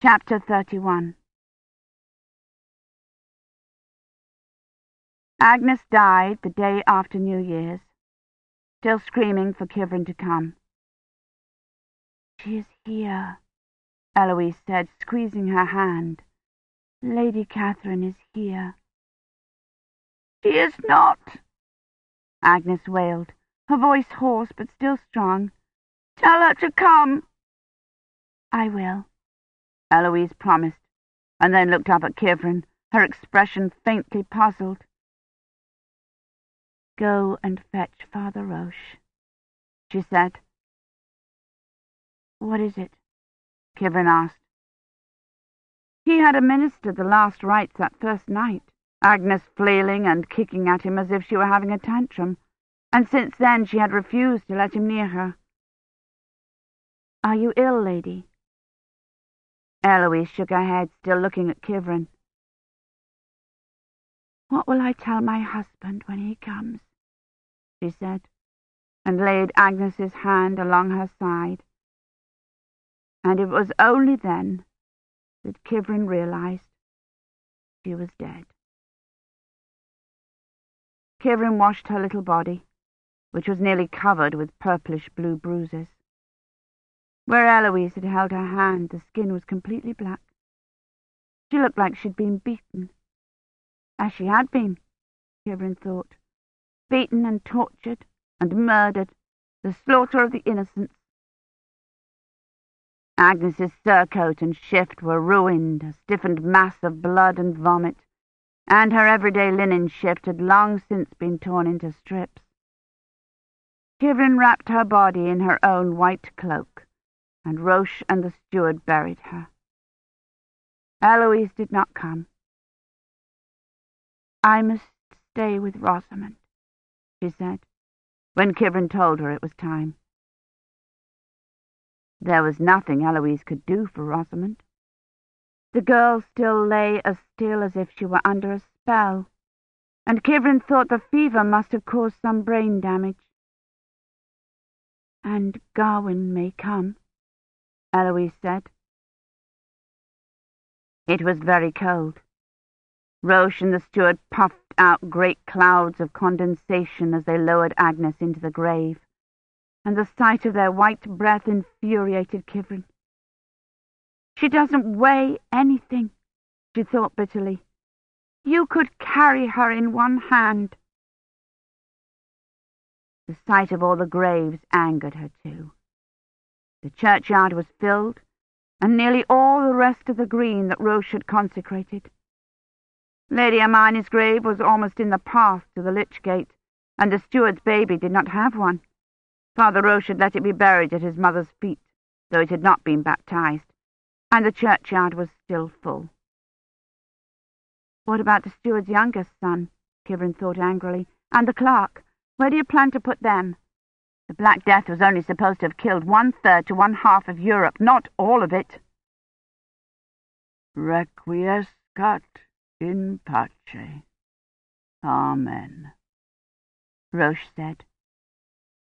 Chapter 31 Agnes died the day after New Year's, still screaming for Kivrin to come. She is here, Eloise said, squeezing her hand. Lady Catherine is here. She is not, Agnes wailed, her voice hoarse but still strong. Tell her to come. I will. Eloise promised, and then looked up at Kivrin, her expression faintly puzzled. Go and fetch Father Roche, she said. What is it? Kivrin asked. He had administered the last rites that first night, Agnes flailing and kicking at him as if she were having a tantrum, and since then she had refused to let him near her. Are you ill, lady? Eloise shook her head, still looking at Kivrin. What will I tell my husband when he comes? she said, and laid Agnes's hand along her side. And it was only then that Kivrin realized she was dead. Kivrin washed her little body, which was nearly covered with purplish-blue bruises. Where Eloise had held her hand, the skin was completely black. She looked like she'd been beaten. As she had been, Kivrin thought. Beaten and tortured and murdered, the slaughter of the innocents. Agnes's surcoat and shift were ruined, a stiffened mass of blood and vomit, and her everyday linen shift had long since been torn into strips. Kivrin wrapped her body in her own white cloak and Roche and the steward buried her. Eloise did not come. I must stay with Rosamond, she said, when Kivrin told her it was time. There was nothing Eloise could do for Rosamond. The girl still lay as still as if she were under a spell, and Kivrin thought the fever must have caused some brain damage. And Gawyn may come, Eloise said. It was very cold. Roche and the steward puffed out great clouds of condensation as they lowered Agnes into the grave, and the sight of their white breath infuriated Kivrin. She doesn't weigh anything, she thought bitterly. You could carry her in one hand. The sight of all the graves angered her too. The churchyard was filled, and nearly all the rest of the green that Roche had consecrated. Lady Hermione's grave was almost in the path to the lich gate, and the steward's baby did not have one. Father Roche had let it be buried at his mother's feet, though it had not been baptized, and the churchyard was still full. What about the steward's youngest son? Kivrin thought angrily. And the clerk? Where do you plan to put them? The Black Death was only supposed to have killed one-third to one-half of Europe, not all of it. Requiescat in pace. Amen, Roche said,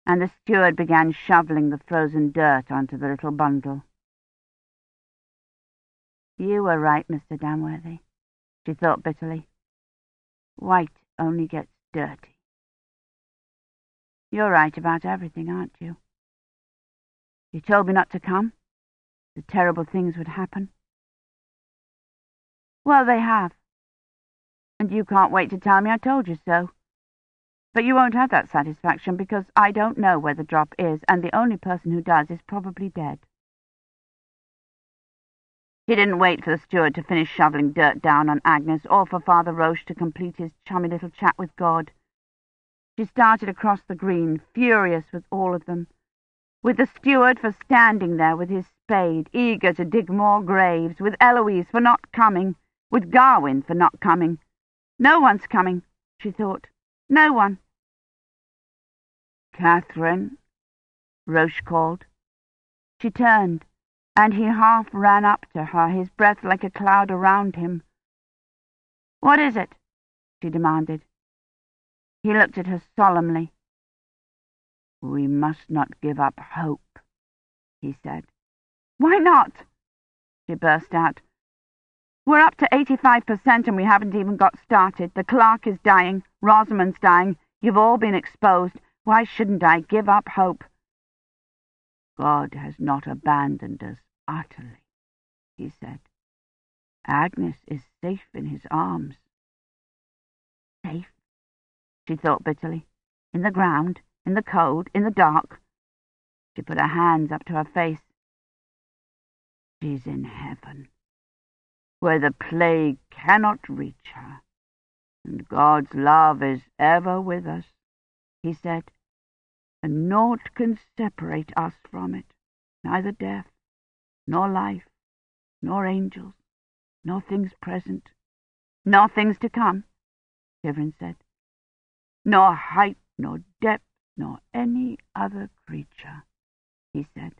and the steward began shoveling the frozen dirt onto the little bundle. You were right, Mr. Dunworthy, she thought bitterly. White only gets dirty. You're right about everything, aren't you? You told me not to come. The terrible things would happen. Well, they have. And you can't wait to tell me I told you so. But you won't have that satisfaction because I don't know where the drop is, and the only person who does is probably dead. He didn't wait for the steward to finish shoveling dirt down on Agnes or for Father Roche to complete his chummy little chat with God. She started across the green, furious with all of them, with the steward for standing there with his spade, eager to dig more graves, with Eloise for not coming, with Gawyn for not coming. No one's coming, she thought. No one. Catherine, Roche called. She turned, and he half ran up to her, his breath like a cloud around him. What is it? she demanded. He looked at her solemnly. We must not give up hope, he said. Why not? she burst out. We're up to 85% and we haven't even got started. The clerk is dying. Rosamond's dying. You've all been exposed. Why shouldn't I give up hope? God has not abandoned us utterly, he said. Agnes is safe in his arms. She thought bitterly. In the ground, in the cold, in the dark. She put her hands up to her face. She's in heaven where the plague cannot reach her, and God's love is ever with us, he said, and naught can separate us from it, neither death, nor life, nor angels, nor things present, nor things to come, Kivrin said, nor height, nor depth, nor any other creature, he said.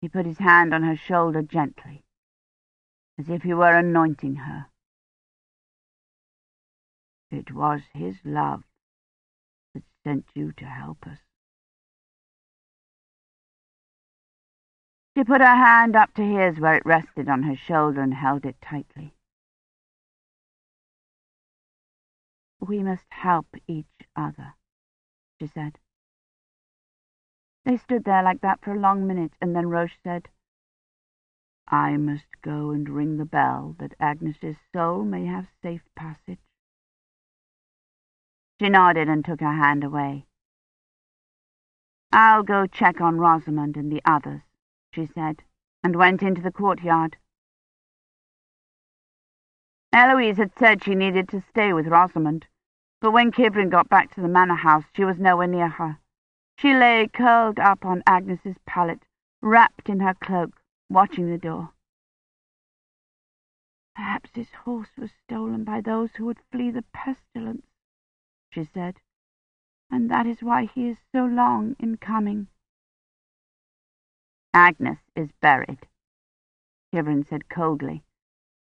He put his hand on her shoulder gently as if he were anointing her. It was his love that sent you to help us. She put her hand up to his where it rested on her shoulder and held it tightly. We must help each other, she said. They stood there like that for a long minute, and then Roche said, I must go and ring the bell that Agnes's soul may have safe passage. She nodded and took her hand away. I'll go check on Rosamond and the others, she said, and went into the courtyard. Eloise had said she needed to stay with Rosamond, but when Kivrin got back to the manor house, she was nowhere near her. She lay curled up on Agnes's pallet, wrapped in her cloak, watching the door. Perhaps his horse was stolen by those who would flee the pestilence, she said, and that is why he is so long in coming. Agnes is buried, Kivrin said coldly,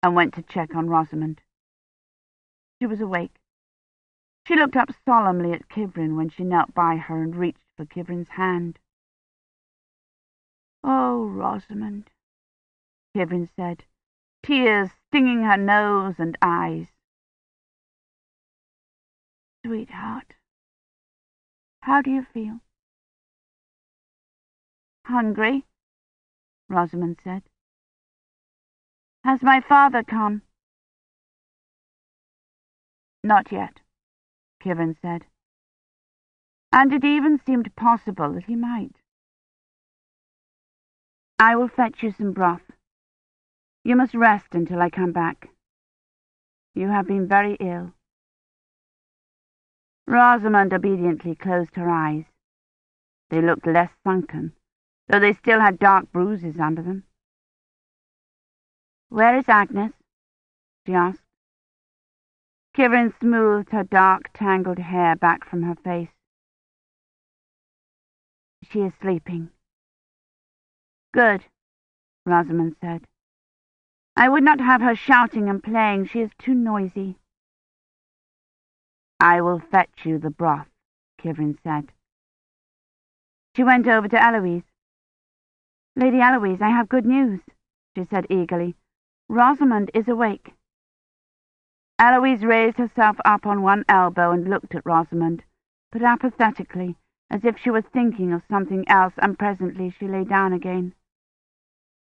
and went to check on Rosamond. She was awake. She looked up solemnly at Kivrin when she knelt by her and reached for Kivrin's hand. Oh, Rosamond, Kivrin said, tears stinging her nose and eyes. Sweetheart, how do you feel? Hungry, Rosamond said. Has my father come? Not yet, Kivrin said. And it even seemed possible that he might. I will fetch you some broth. You must rest until I come back. You have been very ill. Rosamond obediently closed her eyes. They looked less sunken, though they still had dark bruises under them. Where is Agnes? she asked. Kivrin smoothed her dark, tangled hair back from her face. She is sleeping. Good, Rosamond said. I would not have her shouting and playing. She is too noisy. I will fetch you the broth, Kivrin said. She went over to Eloise. Lady Eloise, I have good news, she said eagerly. Rosamond is awake. Eloise raised herself up on one elbow and looked at Rosamond, but apathetically, as if she was thinking of something else, and presently she lay down again.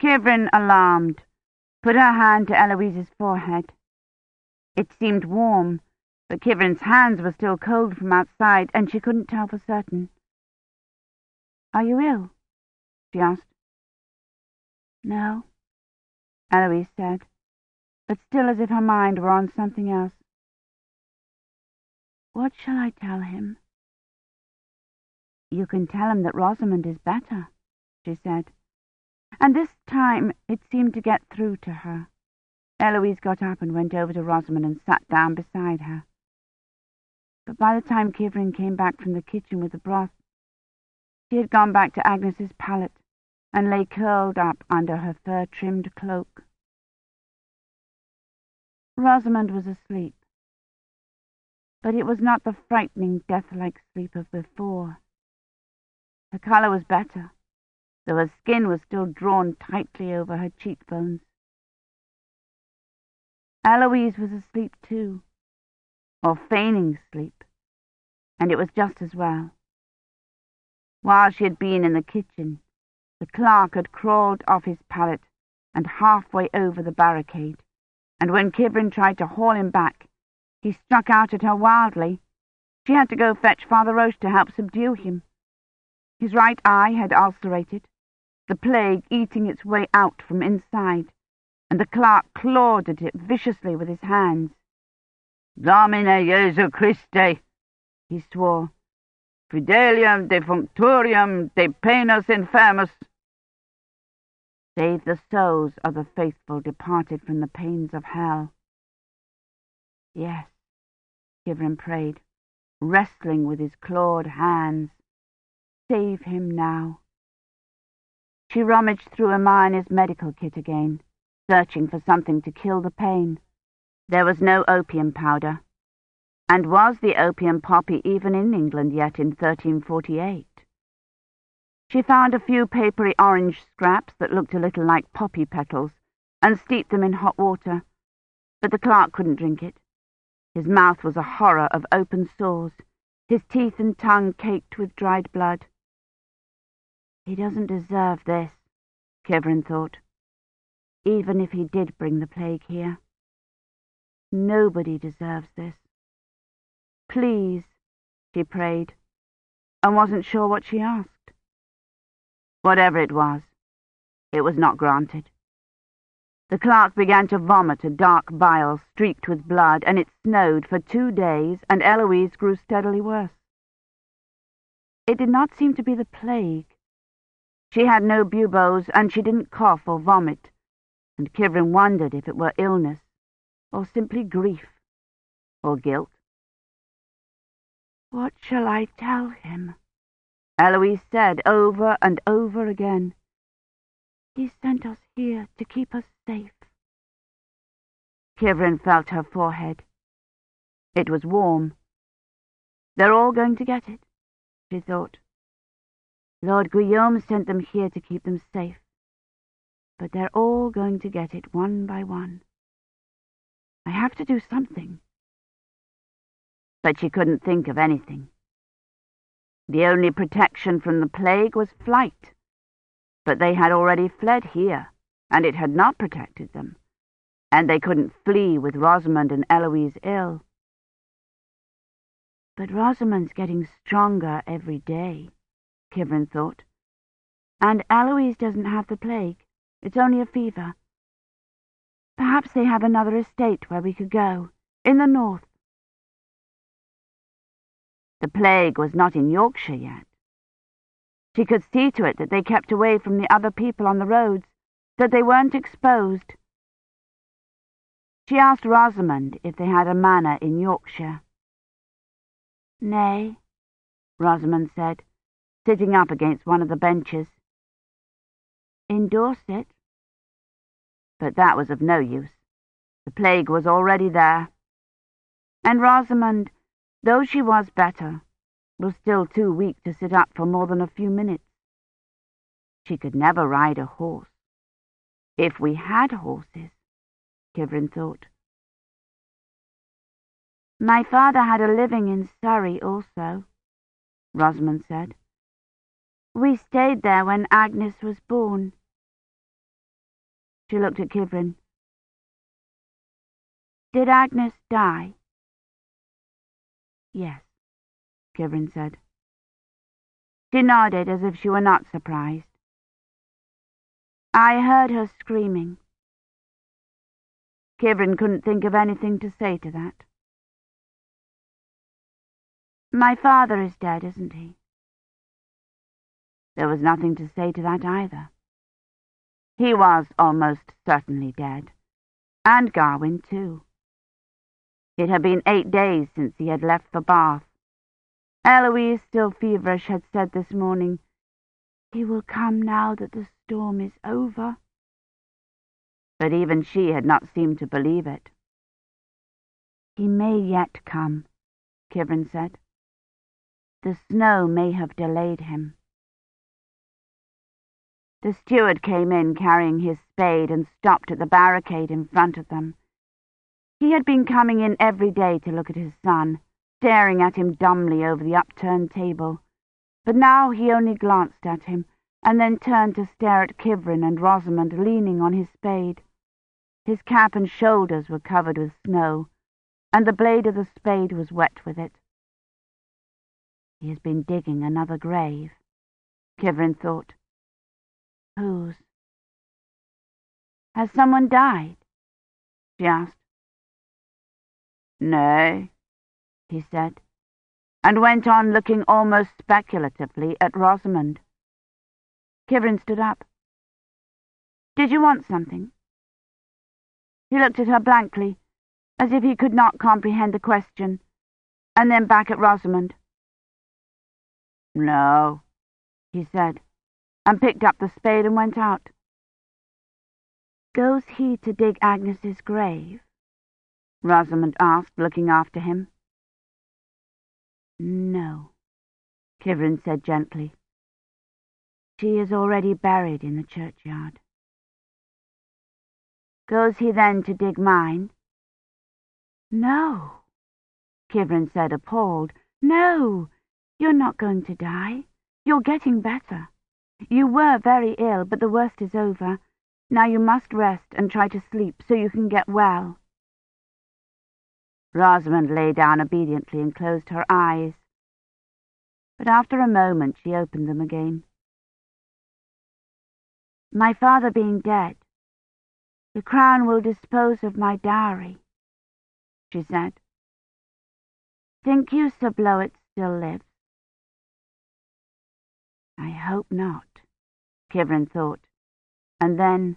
Kivrin, alarmed, put her hand to Eloise's forehead. It seemed warm, but Kivrin's hands were still cold from outside, and she couldn't tell for certain. Are you ill? she asked. No, Eloise said, but still as if her mind were on something else. What shall I tell him? You can tell him that Rosamond is better, she said and this time it seemed to get through to her. Eloise got up and went over to Rosamond and sat down beside her. But by the time Kivrin came back from the kitchen with the broth, she had gone back to Agnes's pallet and lay curled up under her fur-trimmed cloak. Rosamond was asleep, but it was not the frightening, death-like sleep of before. Her colour was better, though her skin was still drawn tightly over her cheekbones. Eloise was asleep too, or feigning sleep, and it was just as well. While she had been in the kitchen, the clerk had crawled off his pallet and halfway over the barricade, and when Kivrin tried to haul him back, he struck out at her wildly. She had to go fetch Father Roche to help subdue him. His right eye had ulcerated, the plague eating its way out from inside, and the clerk clawed at it viciously with his hands. Domine Jesu Christe, he swore, fidelium defunctorium de penas infamus. Save the souls of the faithful departed from the pains of hell. Yes, Kivrin prayed, wrestling with his clawed hands. Save him now. She rummaged through Hermione's medical kit again, searching for something to kill the pain. There was no opium powder. And was the opium poppy even in England yet in 1348? She found a few papery orange scraps that looked a little like poppy petals and steeped them in hot water, but the clerk couldn't drink it. His mouth was a horror of open sores, his teeth and tongue caked with dried blood. He doesn't deserve this, Kivrin thought, even if he did bring the plague here. Nobody deserves this. Please, she prayed, and wasn't sure what she asked. Whatever it was, it was not granted. The clerk began to vomit a dark bile streaked with blood, and it snowed for two days, and Eloise grew steadily worse. It did not seem to be the plague. She had no buboes, and she didn't cough or vomit, and Kivrin wondered if it were illness, or simply grief, or guilt. What shall I tell him? Eloise said over and over again. He sent us here to keep us safe. Kivrin felt her forehead. It was warm. They're all going to get it, she thought. Lord Guillaume sent them here to keep them safe. But they're all going to get it one by one. I have to do something. But she couldn't think of anything. The only protection from the plague was flight. But they had already fled here, and it had not protected them. And they couldn't flee with Rosamond and Eloise ill. But Rosamond's getting stronger every day, Kivrin thought. And Eloise doesn't have the plague. It's only a fever. Perhaps they have another estate where we could go, in the north. The plague was not in Yorkshire yet. She could see to it that they kept away from the other people on the roads, that they weren't exposed. She asked Rosamond if they had a manor in Yorkshire. Nay, Rosamond said, sitting up against one of the benches. In Dorset. But that was of no use. The plague was already there. And Rosamond though she was better, was still too weak to sit up for more than a few minutes. She could never ride a horse. If we had horses, Kivrin thought. My father had a living in Surrey also, Rosamond said. We stayed there when Agnes was born. She looked at Kivrin. Did Agnes die? Yes, Kivrin said. She nodded as if she were not surprised. I heard her screaming. Kivrin couldn't think of anything to say to that. My father is dead, isn't he? There was nothing to say to that either. He was almost certainly dead, and Gawyn too. It had been eight days since he had left for Bath. Eloise, still feverish, had said this morning, He will come now that the storm is over. But even she had not seemed to believe it. He may yet come, Kivrin said. The snow may have delayed him. The steward came in carrying his spade and stopped at the barricade in front of them. He had been coming in every day to look at his son, staring at him dumbly over the upturned table, but now he only glanced at him and then turned to stare at Kivrin and Rosamond leaning on his spade. His cap and shoulders were covered with snow, and the blade of the spade was wet with it. He has been digging another grave, Kivrin thought. Whose? Has someone died? she asked. Nay, he said, and went on looking almost speculatively at Rosamond. Kivrin stood up. Did you want something? He looked at her blankly, as if he could not comprehend the question, and then back at Rosamond. No, he said, and picked up the spade and went out. Goes he to dig Agnes's grave? Rosamond asked, looking after him. No, Kivrin said gently. She is already buried in the churchyard. Goes he then to dig mine? No, Kivrin said, appalled. No, you're not going to die. You're getting better. You were very ill, but the worst is over. Now you must rest and try to sleep so you can get well. Rosamond lay down obediently and closed her eyes. But after a moment she opened them again. My father being dead, the Crown will dispose of my dowry, she said. Think you Sir Bloet still lives? I hope not, Kivrin thought, and then,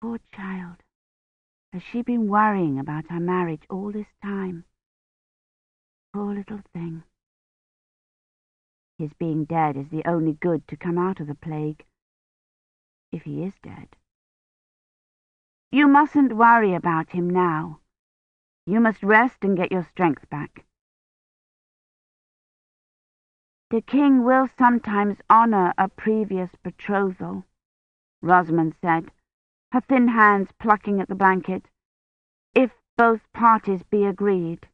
poor child. Has she been worrying about our marriage all this time? Poor little thing. His being dead is the only good to come out of the plague, if he is dead. You mustn't worry about him now. You must rest and get your strength back. The king will sometimes honour a previous betrothal, Rosamond said, her thin hands plucking at the blanket, if both parties be agreed.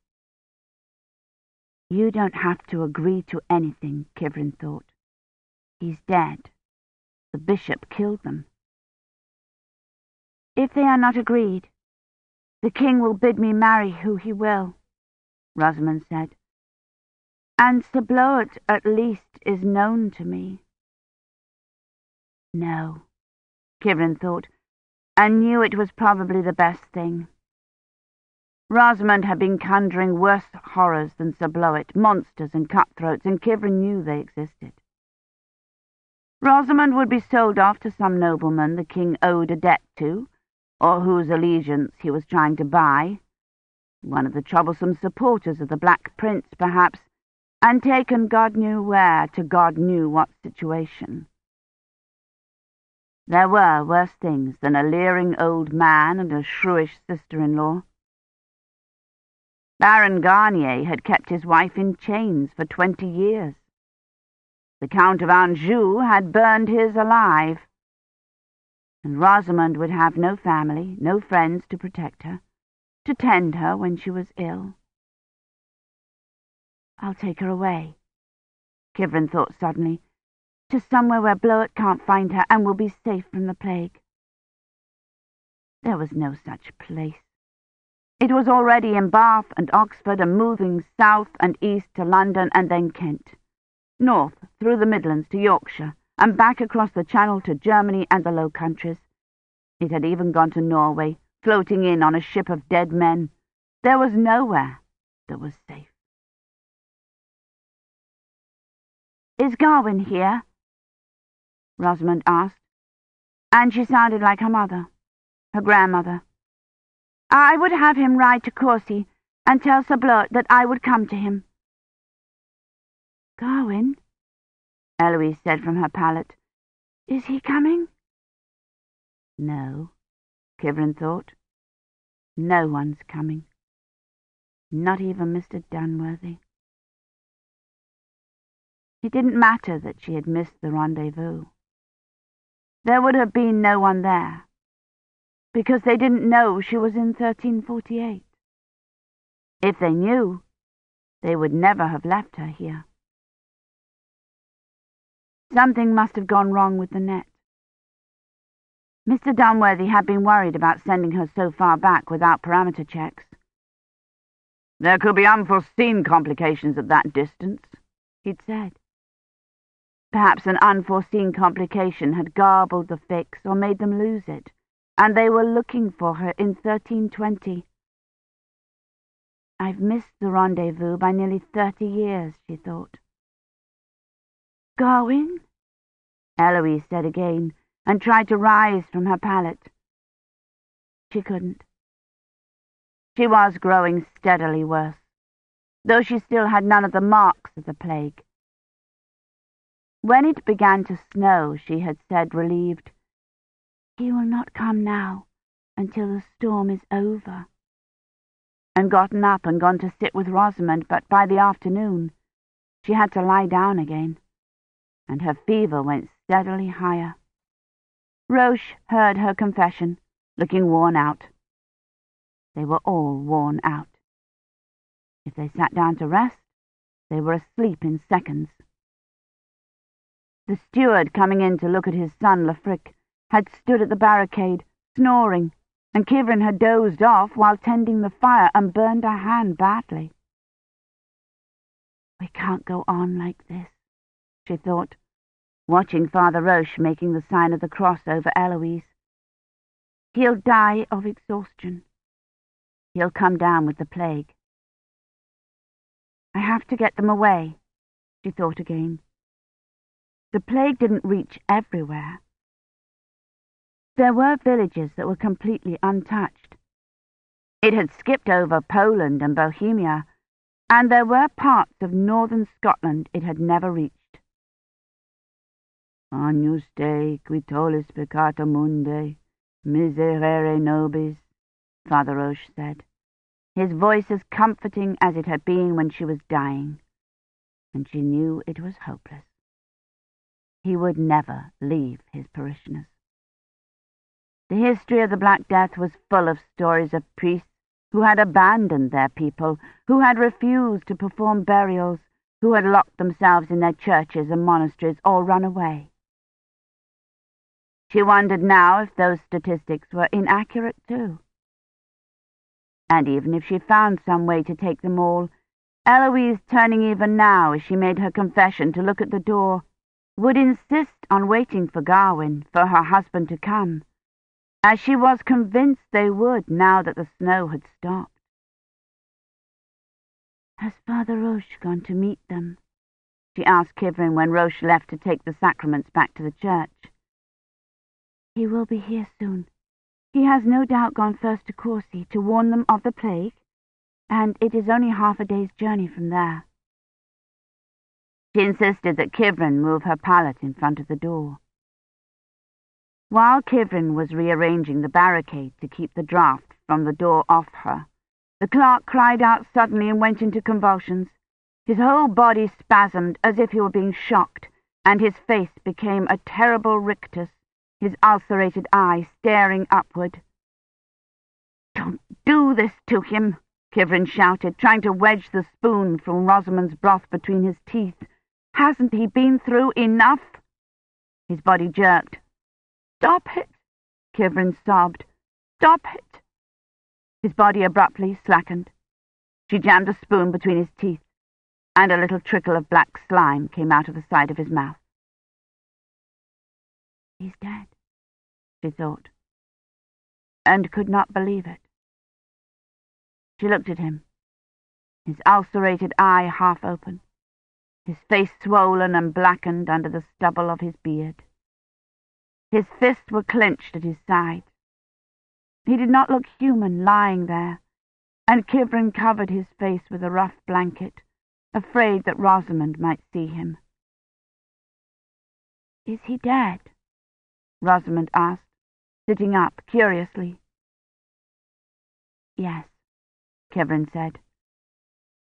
You don't have to agree to anything, Kivrin thought. He's dead. The bishop killed them. If they are not agreed, the king will bid me marry who he will, Rosamond said. And Sir Bloet at least is known to me. No, Kivrin thought, and knew it was probably the best thing. Rosamond had been conjuring worse horrors than Sir Bloet, monsters and cutthroats, and Kivrin knew they existed. Rosamond would be sold off to some nobleman the king owed a debt to, or whose allegiance he was trying to buy, one of the troublesome supporters of the Black Prince, perhaps, and taken God knew where to God knew what situation. There were worse things than a leering old man and a shrewish sister-in-law. Baron Garnier had kept his wife in chains for twenty years. The Count of Anjou had burned his alive. And Rosamond would have no family, no friends to protect her, to tend her when she was ill. I'll take her away, Kivrin thought suddenly, to somewhere where Bloet can't find her and will be safe from the plague. There was no such place. It was already in Bath and Oxford and moving south and east to London and then Kent, north through the Midlands to Yorkshire, and back across the Channel to Germany and the Low Countries. It had even gone to Norway, floating in on a ship of dead men. There was nowhere that was safe. Is Gawyn here? Rosamond asked, and she sounded like her mother, her grandmother. I would have him ride to Courcy and tell Sir Bloet that I would come to him. Gawyn, Eloise said from her pallet, is he coming? No, Kivrin thought. No one's coming. Not even Mr. Dunworthy. It didn't matter that she had missed the rendezvous. There would have been no one there, because they didn't know she was in 1348. If they knew, they would never have left her here. Something must have gone wrong with the net. Mr. Dunworthy had been worried about sending her so far back without parameter checks. There could be unforeseen complications at that distance, he'd said. Perhaps an unforeseen complication had garbled the fix or made them lose it, and they were looking for her in 1320. I've missed the rendezvous by nearly thirty years, she thought. Gawyn? Eloise said again, and tried to rise from her pallet. She couldn't. She was growing steadily worse, though she still had none of the marks of the plague. When it began to snow, she had said, relieved, He will not come now until the storm is over, and gotten up and gone to sit with Rosamond, but by the afternoon she had to lie down again, and her fever went steadily higher. Roche heard her confession, looking worn out. They were all worn out. If they sat down to rest, they were asleep in seconds. The steward, coming in to look at his son, Lefric, had stood at the barricade, snoring, and Kivrin had dozed off while tending the fire and burned a hand badly. We can't go on like this, she thought, watching Father Roche making the sign of the cross over Eloise. He'll die of exhaustion. He'll come down with the plague. I have to get them away, she thought again. The plague didn't reach everywhere. There were villages that were completely untouched. It had skipped over Poland and Bohemia, and there were parts of northern Scotland it had never reached. Agnus Dei qui tollis peccata mundi, miserere nobis, Father Roche said, his voice as comforting as it had been when she was dying, and she knew it was hopeless. He would never leave his parishioners. The history of the Black Death was full of stories of priests who had abandoned their people, who had refused to perform burials, who had locked themselves in their churches and monasteries or run away. She wondered now if those statistics were inaccurate too. And even if she found some way to take them all, Eloise, turning even now as she made her confession to look at the door, would insist on waiting for Gawyn, for her husband to come, as she was convinced they would now that the snow had stopped. Has Father Roche gone to meet them? she asked Kivrin when Roche left to take the sacraments back to the church. He will be here soon. He has no doubt gone first to Courcy to warn them of the plague, and it is only half a day's journey from there. She insisted that Kivrin move her pallet in front of the door. While Kivrin was rearranging the barricade to keep the draught from the door off her, the clerk cried out suddenly and went into convulsions. His whole body spasmed as if he were being shocked, and his face became a terrible rictus his ulcerated eye staring upward. Don't do this to him, Kivrin shouted, trying to wedge the spoon from Rosamond's broth between his teeth. Hasn't he been through enough? His body jerked. Stop it, Kivrin sobbed. Stop it. His body abruptly slackened. She jammed a spoon between his teeth, and a little trickle of black slime came out of the side of his mouth. He's dead she thought, and could not believe it. She looked at him, his ulcerated eye half open, his face swollen and blackened under the stubble of his beard. His fists were clenched at his sides. He did not look human lying there, and Kivrin covered his face with a rough blanket, afraid that Rosamond might see him. Is he dead? Rosamond asked sitting up curiously. Yes, Kivrin said.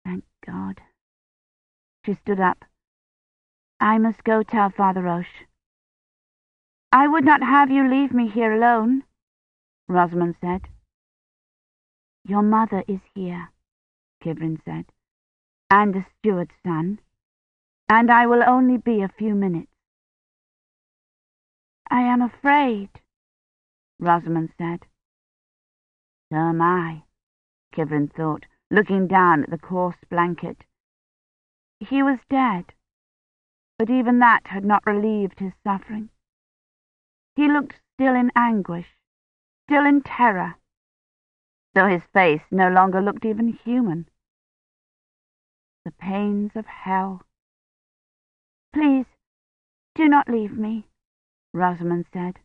Thank God. She stood up. I must go tell Father Roche. I would not have you leave me here alone, Rosamond said. Your mother is here, Kivrin said, and the steward's son, and I will only be a few minutes. I am afraid, Rosamond said. So am I, Kivrin thought, looking down at the coarse blanket. He was dead, but even that had not relieved his suffering. He looked still in anguish, still in terror, though his face no longer looked even human. The pains of hell. Please, do not leave me, Rosamond said.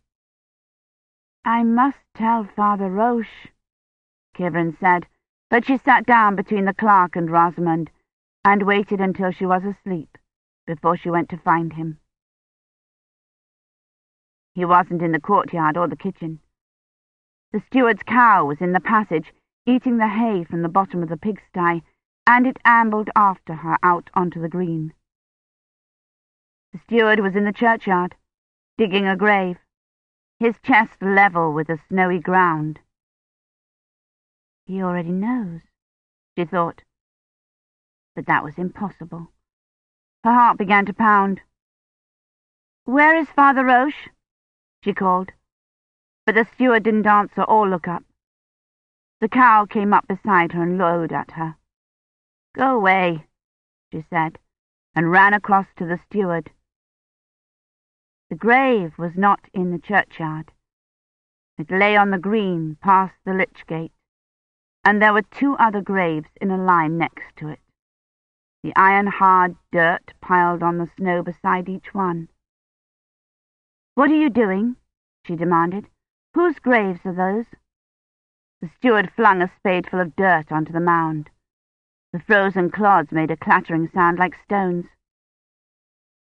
I must tell Father Roche, Kivrin said, but she sat down between the clerk and Rosamond and waited until she was asleep before she went to find him. He wasn't in the courtyard or the kitchen. The steward's cow was in the passage, eating the hay from the bottom of the pigsty, and it ambled after her out onto the green. The steward was in the churchyard, digging a grave, his chest level with the snowy ground. He already knows, she thought. But that was impossible. Her heart began to pound. Where is Father Roche? she called. But the steward didn't answer or look up. The cow came up beside her and lowed at her. Go away, she said, and ran across to the steward. The grave was not in the churchyard. It lay on the green past the lich gate, and there were two other graves in a line next to it, the iron-hard dirt piled on the snow beside each one. What are you doing? she demanded. Whose graves are those? The steward flung a spadeful of dirt onto the mound. The frozen clods made a clattering sound like stones.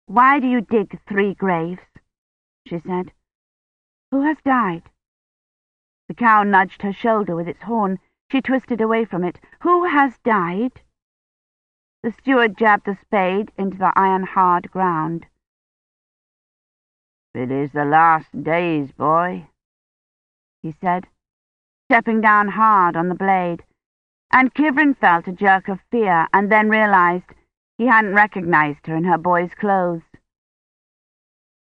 Why do you dig three graves? she said. Who has died? The cow nudged her shoulder with its horn. She twisted away from it. Who has died? The steward jabbed the spade into the iron-hard ground. It is the last days, boy, he said, stepping down hard on the blade, and Kivrin felt a jerk of fear and then realized he hadn't recognized her in her boy's clothes.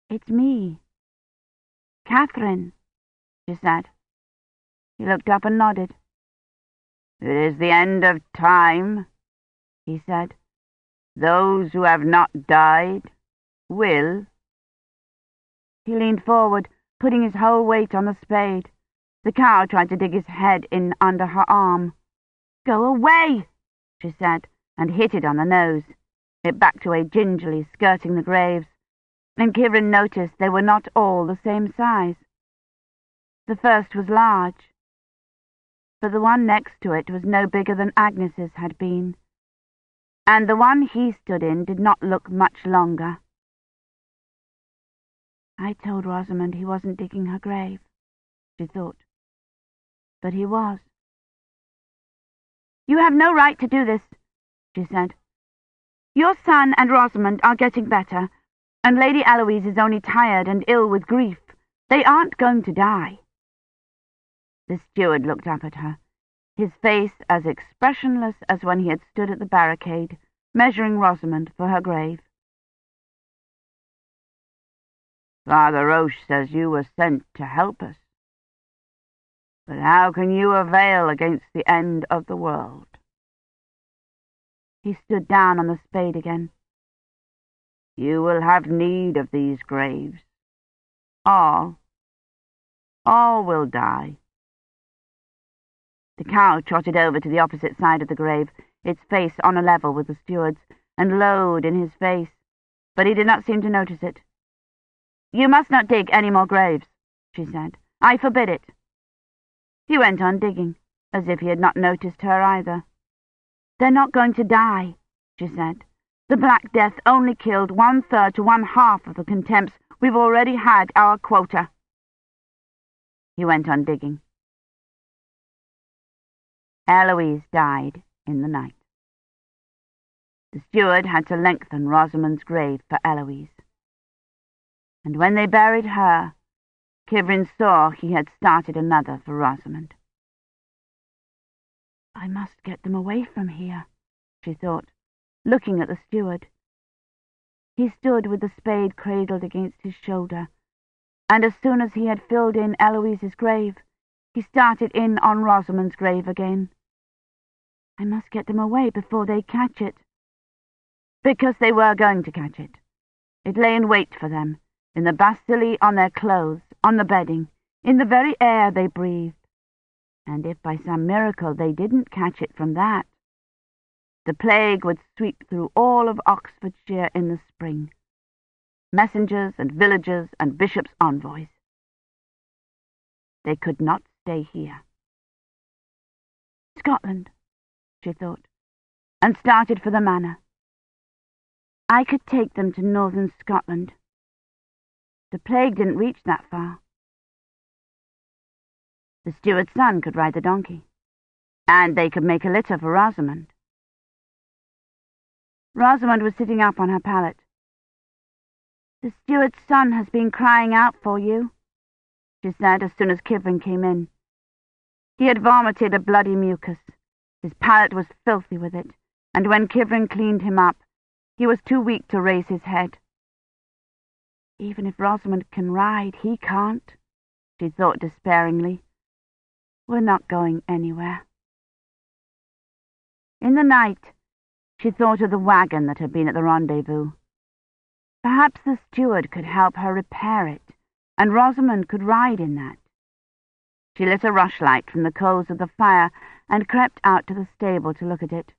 It's me. Catherine, she said. He looked up and nodded. It is the end of time, he said. Those who have not died will. He leaned forward, putting his whole weight on the spade. The cow tried to dig his head in under her arm. Go away, she said, and hit it on the nose. It backed away gingerly, skirting the graves, and Kivrin noticed they were not all the same size. The first was large, but the one next to it was no bigger than Agnes's had been, and the one he stood in did not look much longer. I told Rosamond he wasn't digging her grave, she thought. But he was. You have no right to do this, she said. Your son and Rosamond are getting better, and Lady Eloise is only tired and ill with grief. They aren't going to die. The steward looked up at her, his face as expressionless as when he had stood at the barricade, measuring Rosamond for her grave. Father Roche says you were sent to help us. But how can you avail against the end of the world? He stood down on the spade again. You will have need of these graves. All, all will die. The cow trotted over to the opposite side of the grave, its face on a level with the steward's, and lowed in his face, but he did not seem to notice it. You must not dig any more graves, she said. I forbid it. He went on digging, as if he had not noticed her either. They're not going to die, she said. The Black Death only killed one-third to one-half of the contemps. We've already had our quota. He went on digging. Eloise died in the night. The steward had to lengthen Rosamond's grave for Eloise and when they buried her, Kivrin saw he had started another for Rosamond. I must get them away from here, she thought, looking at the steward. He stood with the spade cradled against his shoulder, and as soon as he had filled in Eloise's grave, he started in on Rosamond's grave again. I must get them away before they catch it. Because they were going to catch it. It lay in wait for them, in the bacilli on their clothes, on the bedding, in the very air they breathed. And if by some miracle they didn't catch it from that, the plague would sweep through all of Oxfordshire in the spring. Messengers and villagers and bishops' envoys. They could not stay here. Scotland, she thought, and started for the manor. I could take them to northern Scotland. The plague didn't reach that far. The steward's son could ride the donkey, and they could make a litter for Rosamond. Rosamond was sitting up on her pallet. The steward's son has been crying out for you, she said as soon as Kivrin came in. He had vomited a bloody mucus. His pallet was filthy with it, and when Kivrin cleaned him up, he was too weak to raise his head. Even if Rosamond can ride, he can't, she thought despairingly. We're not going anywhere. In the night, she thought of the wagon that had been at the rendezvous. Perhaps the steward could help her repair it, and Rosamond could ride in that. She lit a rushlight from the coals of the fire and crept out to the stable to look at it.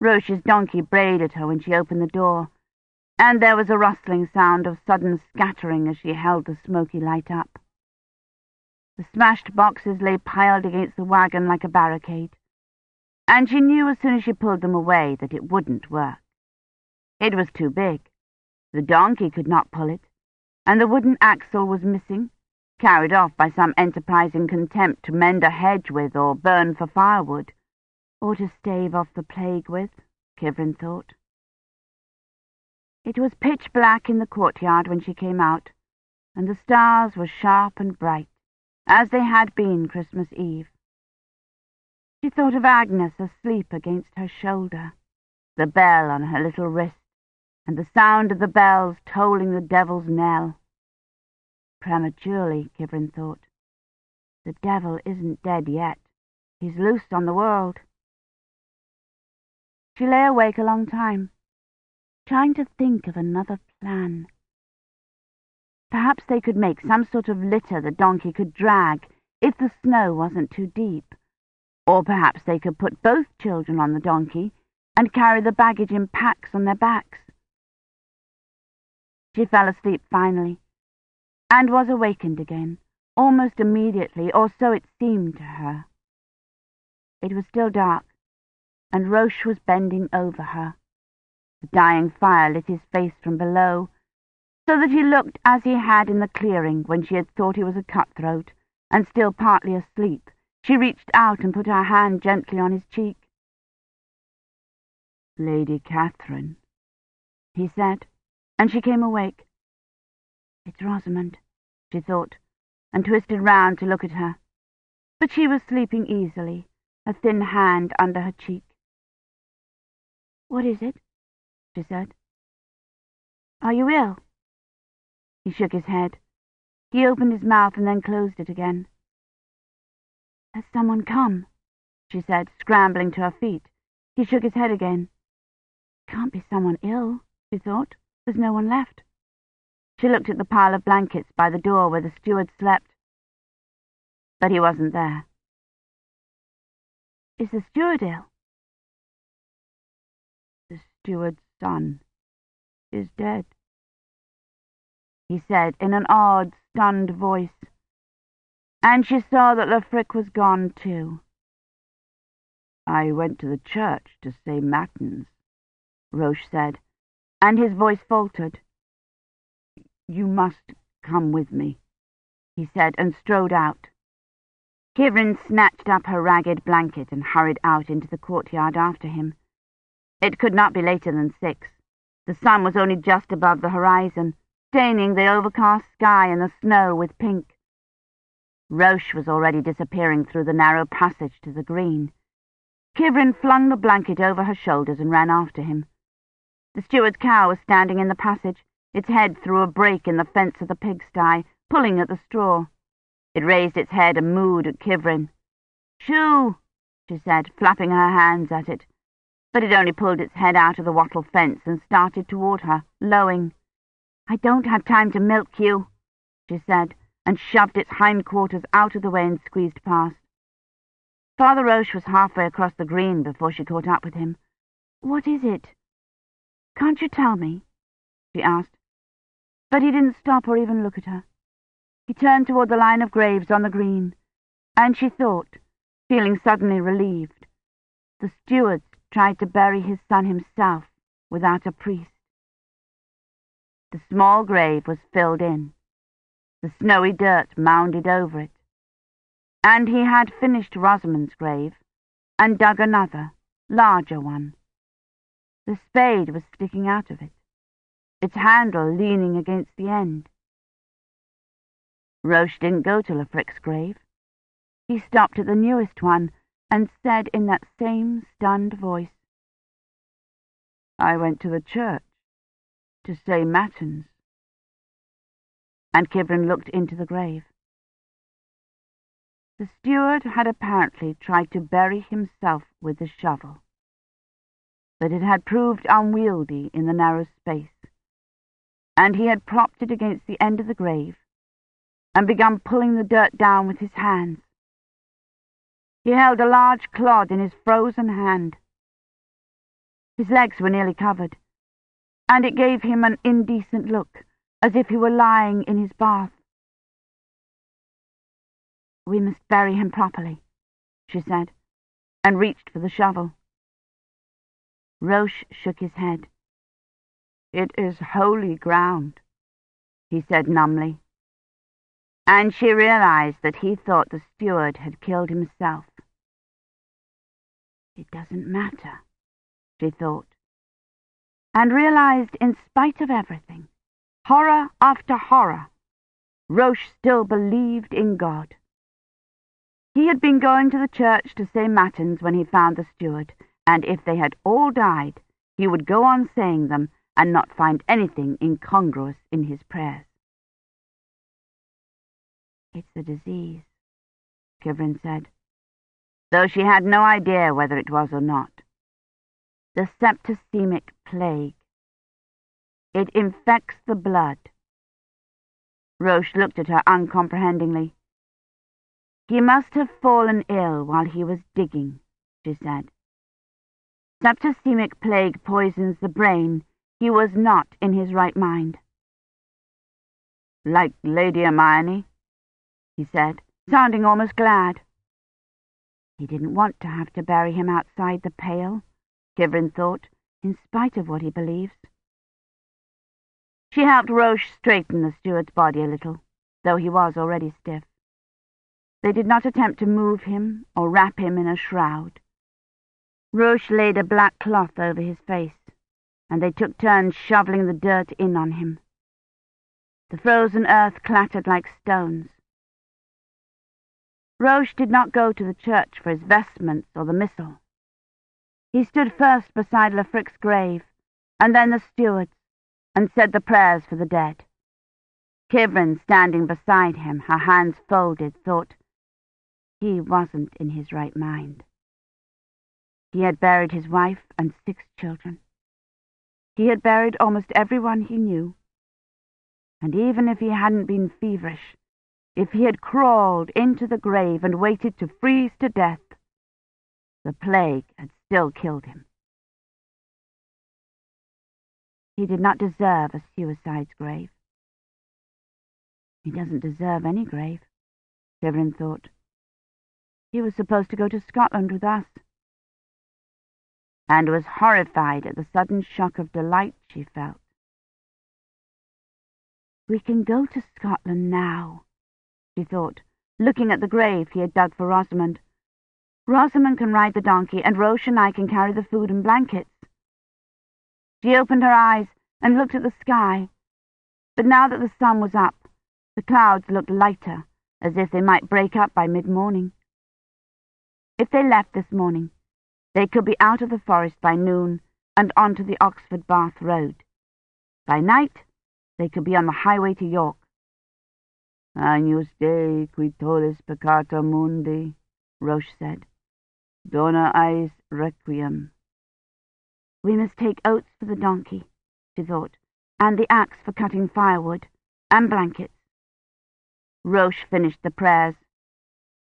Roche's donkey brayed at her when she opened the door, and there was a rustling sound of sudden scattering as she held the smoky light up. The smashed boxes lay piled against the wagon like a barricade, and she knew as soon as she pulled them away that it wouldn't work. It was too big. The donkey could not pull it, and the wooden axle was missing, carried off by some enterprising contemp to mend a hedge with or burn for firewood, or to stave off the plague with, Kivrin thought. It was pitch black in the courtyard when she came out, and the stars were sharp and bright, as they had been Christmas Eve. She thought of Agnes asleep against her shoulder, the bell on her little wrist, and the sound of the bells tolling the devil's knell. Prematurely, Kivrin thought. The devil isn't dead yet. He's loose on the world. She lay awake a long time, trying to think of another plan. Perhaps they could make some sort of litter the donkey could drag if the snow wasn't too deep. Or perhaps they could put both children on the donkey and carry the baggage in packs on their backs. She fell asleep finally, and was awakened again, almost immediately, or so it seemed to her. It was still dark, and Roche was bending over her. The dying fire lit his face from below, so that he looked as he had in the clearing when she had thought he was a cutthroat, and still partly asleep. She reached out and put her hand gently on his cheek. Lady Catherine, he said and she came awake. It's Rosamond, she thought, and twisted round to look at her. But she was sleeping easily, a thin hand under her cheek. What is it? she said. Are you ill? He shook his head. He opened his mouth and then closed it again. Has someone come? she said, scrambling to her feet. He shook his head again. Can't be someone ill, she thought. There's no one left. She looked at the pile of blankets by the door where the steward slept. But he wasn't there. Is the steward ill? The steward's son is dead, he said in an odd, stunned voice. And she saw that Lefric was gone too. I went to the church to say matins, Roche said, and his voice faltered. You must come with me, he said, and strode out. Kivrin snatched up her ragged blanket and hurried out into the courtyard after him. It could not be later than six. The sun was only just above the horizon, staining the overcast sky and the snow with pink. Roche was already disappearing through the narrow passage to the green. Kivrin flung the blanket over her shoulders and ran after him. The steward's cow was standing in the passage, its head through a break in the fence of the pigsty, pulling at the straw. It raised its head and mooed at Kivrin. Shoo, she said, flapping her hands at it. But it only pulled its head out of the wattle fence and started toward her, lowing. I don't have time to milk you, she said, and shoved its hindquarters out of the way and squeezed past. Father Roche was halfway across the green before she caught up with him. What is it? Can't you tell me? she asked. But he didn't stop or even look at her. He turned toward the line of graves on the green, and she thought, feeling suddenly relieved, the stewards tried to bury his son himself without a priest. The small grave was filled in, the snowy dirt mounded over it, and he had finished Rosamond's grave and dug another, larger one. The spade was sticking out of it, its handle leaning against the end. Roche didn't go to Lefric's grave. He stopped at the newest one and said in that same stunned voice, I went to the church to say matins. And Kivrin looked into the grave. The steward had apparently tried to bury himself with the shovel, but it had proved unwieldy in the narrow space, and he had propped it against the end of the grave and begun pulling the dirt down with his hands. He held a large clod in his frozen hand. His legs were nearly covered, and it gave him an indecent look, as if he were lying in his bath. We must bury him properly, she said, and reached for the shovel. Roche shook his head. It is holy ground, he said numbly. And she realized that he thought the steward had killed himself. It doesn't matter, she thought, and realized in spite of everything, horror after horror, Roche still believed in God. He had been going to the church to say matins when he found the steward, and if they had all died, he would go on saying them and not find anything incongruous in his prayers. It's the disease, Kivrin said, though she had no idea whether it was or not. The septicemic plague. It infects the blood. Roche looked at her uncomprehendingly. He must have fallen ill while he was digging, she said. Septicemic plague poisons the brain. He was not in his right mind. Like Lady Imeyne, he said, sounding almost glad. He didn't want to have to bury him outside the pale, Kivrin thought, in spite of what he believes. She helped Roche straighten the steward's body a little, though he was already stiff. They did not attempt to move him or wrap him in a shroud. Roche laid a black cloth over his face, and they took turns shoveling the dirt in on him. The frozen earth clattered like stones. Roche did not go to the church for his vestments or the missal. He stood first beside Lefric's grave, and then the steward's, and said the prayers for the dead. Kivrin, standing beside him, her hands folded, thought, he wasn't in his right mind. He had buried his wife and six children. He had buried almost everyone he knew. And even if he hadn't been feverish, if he had crawled into the grave and waited to freeze to death, the plague had still killed him. He did not deserve a suicide's grave. He doesn't deserve any grave, Kivrin thought. He was supposed to go to Scotland with us. And was horrified at the sudden shock of delight she felt. We can go to Scotland now, she thought, looking at the grave he had dug for Rosamond. Rosamond can ride the donkey, and Roche and I can carry the food and blankets. She opened her eyes and looked at the sky. But now that the sun was up, the clouds looked lighter, as if they might break up by mid-morning. If they left this morning, they could be out of the forest by noon and onto the Oxford Bath Road. By night, they could be on the highway to York. Agnus Dei qui tollis peccata mundi, Roche said. Dona eis requiem. We must take oats for the donkey, she thought, and the axe for cutting firewood, and blankets. Roche finished the prayers.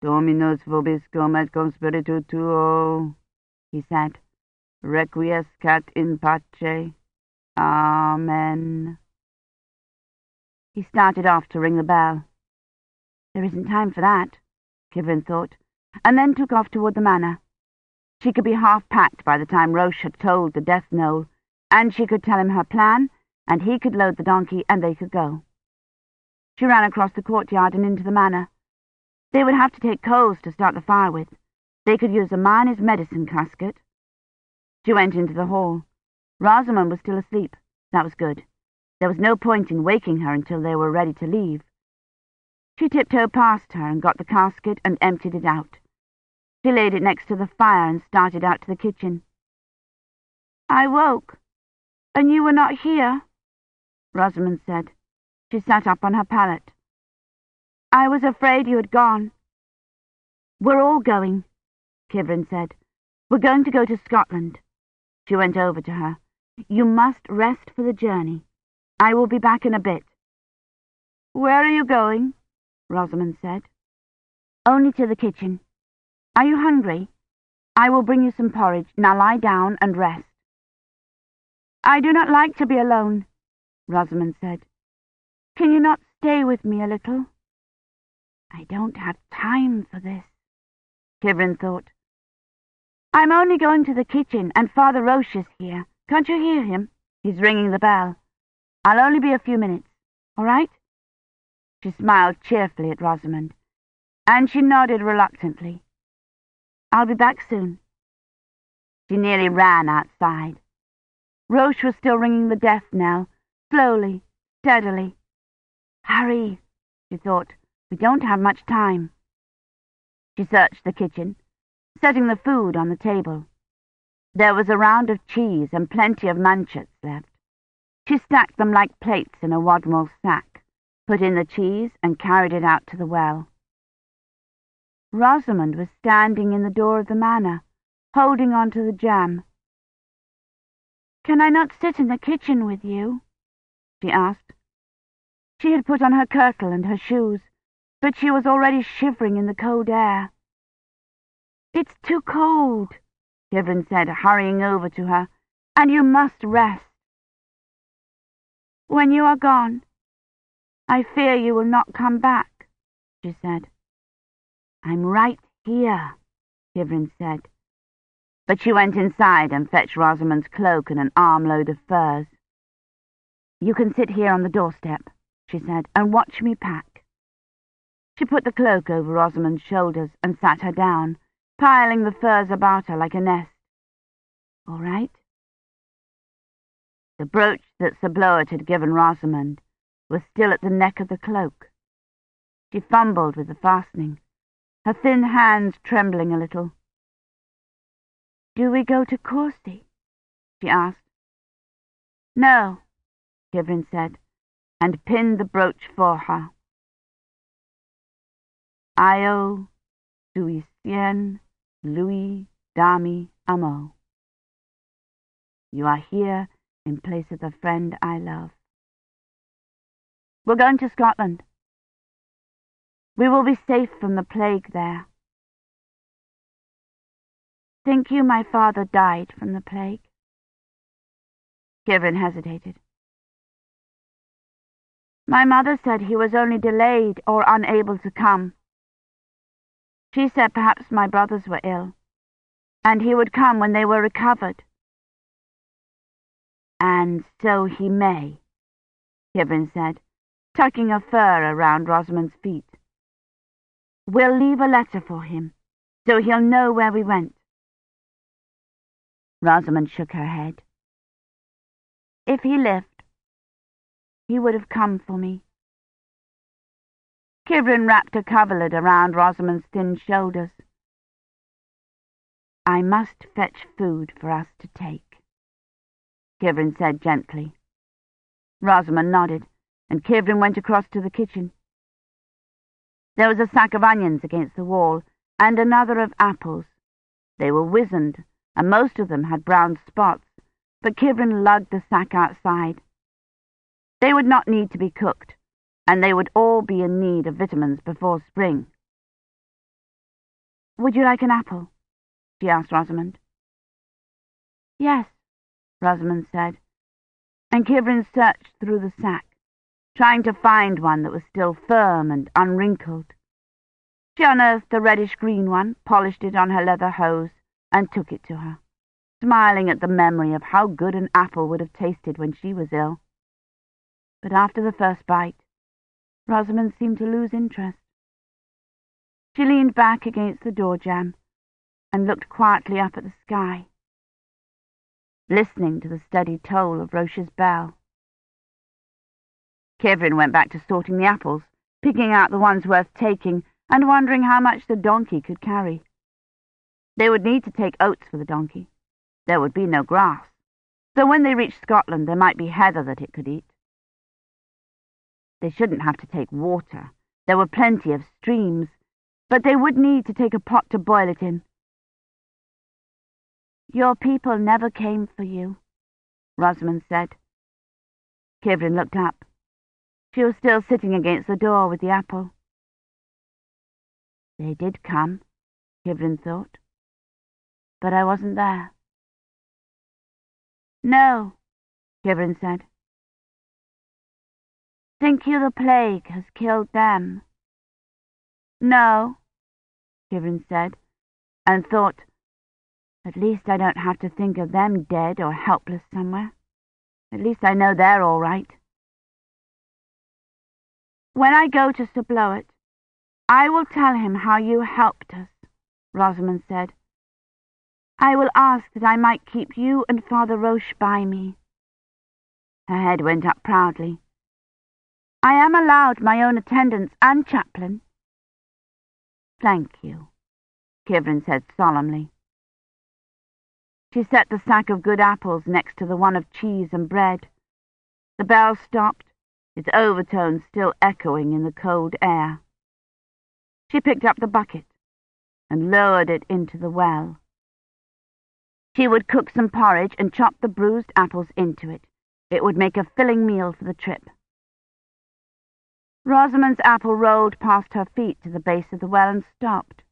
Dominus vobiscum et cum spiritu tuo, he said. Requiescat in pace. Amen. He started off to ring the bell. There isn't time for that, Kivrin thought, and then took off toward the manor. She could be half-packed by the time Roche had tolled the death knoll, and she could tell him her plan, and he could load the donkey, and they could go. She ran across the courtyard and into the manor. They would have to take coals to start the fire with. They could use Imeyne's medicine casket. She went into the hall. Rosamond was still asleep. That was good. There was no point in waking her until they were ready to leave. She tiptoed past her and got the casket and emptied it out. She laid it next to the fire and started out to the kitchen. I woke, and you were not here, Rosamond said. She sat up on her pallet. I was afraid you had gone. We're all going, Kivrin said. We're going to go to Scotland. She went over to her. You must rest for the journey. I will be back in a bit. Where are you going? Rosamond said. Only to the kitchen. Are you hungry? I will bring you some porridge. Now lie down and rest. I do not like to be alone, Rosamond said. Can you not stay with me a little? I don't have time for this, Kivrin thought. I'm only going to the kitchen, and Father Roche is here. Can't you hear him? He's ringing the bell. I'll only be a few minutes, all right? She smiled cheerfully at Rosamond, and she nodded reluctantly. I'll be back soon. She nearly ran outside. Roche was still ringing the death knell, slowly, steadily. Hurry, she thought. We don't have much time. She searched the kitchen, setting the food on the table. There was a round of cheese and plenty of manchets left. She stacked them like plates in a wadmal sack put in the cheese, and carried it out to the well. Rosamond was standing in the door of the manor, holding on to the jamb. Can I not sit in the kitchen with you? she asked. She had put on her kirtle and her shoes, but she was already shivering in the cold air. It's too cold, Kivrin said, hurrying over to her, and you must rest. When you are gone, I fear you will not come back, she said. I'm right here, Kivrin said. But she went inside and fetched Rosamond's cloak and an armload of furs. You can sit here on the doorstep, she said, and watch me pack. She put the cloak over Rosamond's shoulders and sat her down, piling the furs about her like a nest. All right? The brooch that Sir Bloet had given Rosamond was still at the neck of the cloak. She fumbled with the fastening, her thin hands trembling a little. Do we go to Courcy? she asked. No, Kivrin said, and pinned the brooch for her. Io suis cien Louis Dami Amo. You are here in place of the friend I love. We're going to Scotland. We will be safe from the plague there. Think you my father died from the plague? Kivrin hesitated. My mother said he was only delayed or unable to come. She said perhaps my brothers were ill, and he would come when they were recovered. And so he may, Kivrin said tucking a fur around Rosamond's feet. We'll leave a letter for him, so he'll know where we went. Rosamond shook her head. If he lived, he would have come for me. Kivrin wrapped a coverlid around Rosamond's thin shoulders. I must fetch food for us to take, Kivrin said gently. Rosamond nodded, and Kivrin went across to the kitchen. There was a sack of onions against the wall, and another of apples. They were wizened, and most of them had brown spots, but Kivrin lugged the sack outside. They would not need to be cooked, and they would all be in need of vitamins before spring. Would you like an apple? she asked Rosamond. Yes, Rosamond said, and Kivrin searched through the sack, trying to find one that was still firm and unwrinkled. She unearthed a reddish-green one, polished it on her leather hose, and took it to her, smiling at the memory of how good an apple would have tasted when she was ill. But after the first bite, Rosamond seemed to lose interest. She leaned back against the door jamb and looked quietly up at the sky, listening to the steady toll of Roche's bell. Kivrin went back to sorting the apples, picking out the ones worth taking and wondering how much the donkey could carry. They would need to take oats for the donkey. There would be no grass, so when they reached Scotland there might be heather that it could eat. They shouldn't have to take water. There were plenty of streams, but they would need to take a pot to boil it in. Your people never came for you, Rosamond said. Kivrin looked up. She was still sitting against the door with the apple. They did come, Kivrin thought, but I wasn't there. No, Kivrin said. Think you the plague has killed them? No, Kivrin said, and thought, at least I don't have to think of them dead or helpless somewhere. At least I know they're all right. When I go to Sir Bloet, I will tell him how you helped us, Rosamond said. I will ask that I might keep you and Father Roche by me. Her head went up proudly. I am allowed my own attendants and chaplain. Thank you, Kivrin said solemnly. She set the sack of good apples next to the one of cheese and bread. The bell stopped, its overtones still echoing in the cold air. She picked up the bucket and lowered it into the well. She would cook some porridge and chop the bruised apples into it. It would make a filling meal for the trip. Rosamond's apple rolled past her feet to the base of the well and stopped.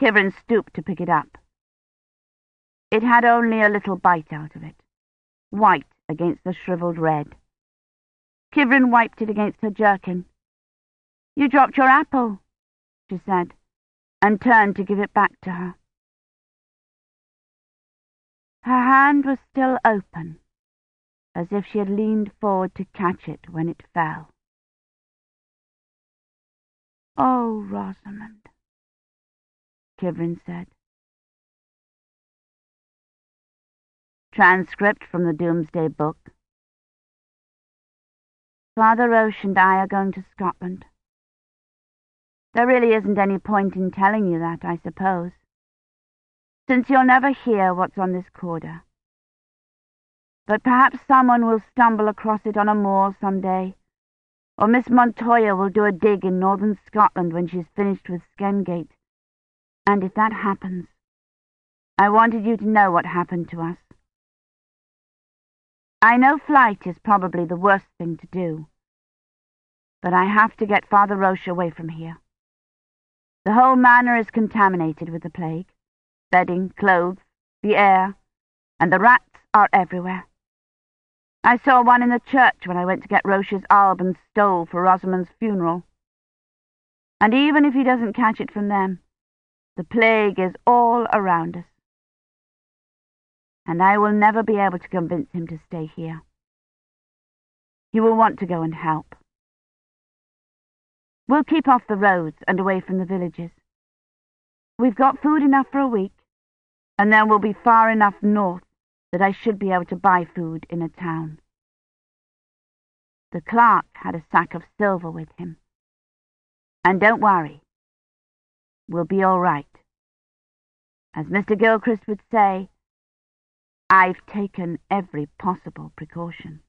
Kivrin stooped to pick it up. It had only a little bite out of it, white against the shriveled red. Kivrin wiped it against her jerkin. You dropped your apple, she said, and turned to give it back to her. Her hand was still open, as if she had leaned forward to catch it when it fell. Oh, Rosamond, Kivrin said. Transcript from the Doomsday Book. Father Roche and I are going to Scotland. There really isn't any point in telling you that, I suppose, since you'll never hear what's on this corder. But perhaps someone will stumble across it on a moor some day or Miss Montoya will do a dig in northern Scotland when she's finished with Skendgate. And if that happens, I wanted you to know what happened to us. I know flight is probably the worst thing to do, but I have to get Father Roche away from here. The whole manor is contaminated with the plague. Bedding, clothes, the air, and the rats are everywhere. I saw one in the church when I went to get Roche's alb and stole for Rosamond's funeral. And even if he doesn't catch it from them, the plague is all around us. And I will never be able to convince him to stay here. He will want to go and help. We'll keep off the roads and away from the villages. We've got food enough for a week, and then we'll be far enough north that I should be able to buy food in a town. The clerk had a sack of silver with him. And don't worry. We'll be all right. As Mr. Gilchrist would say, I've taken every possible precaution.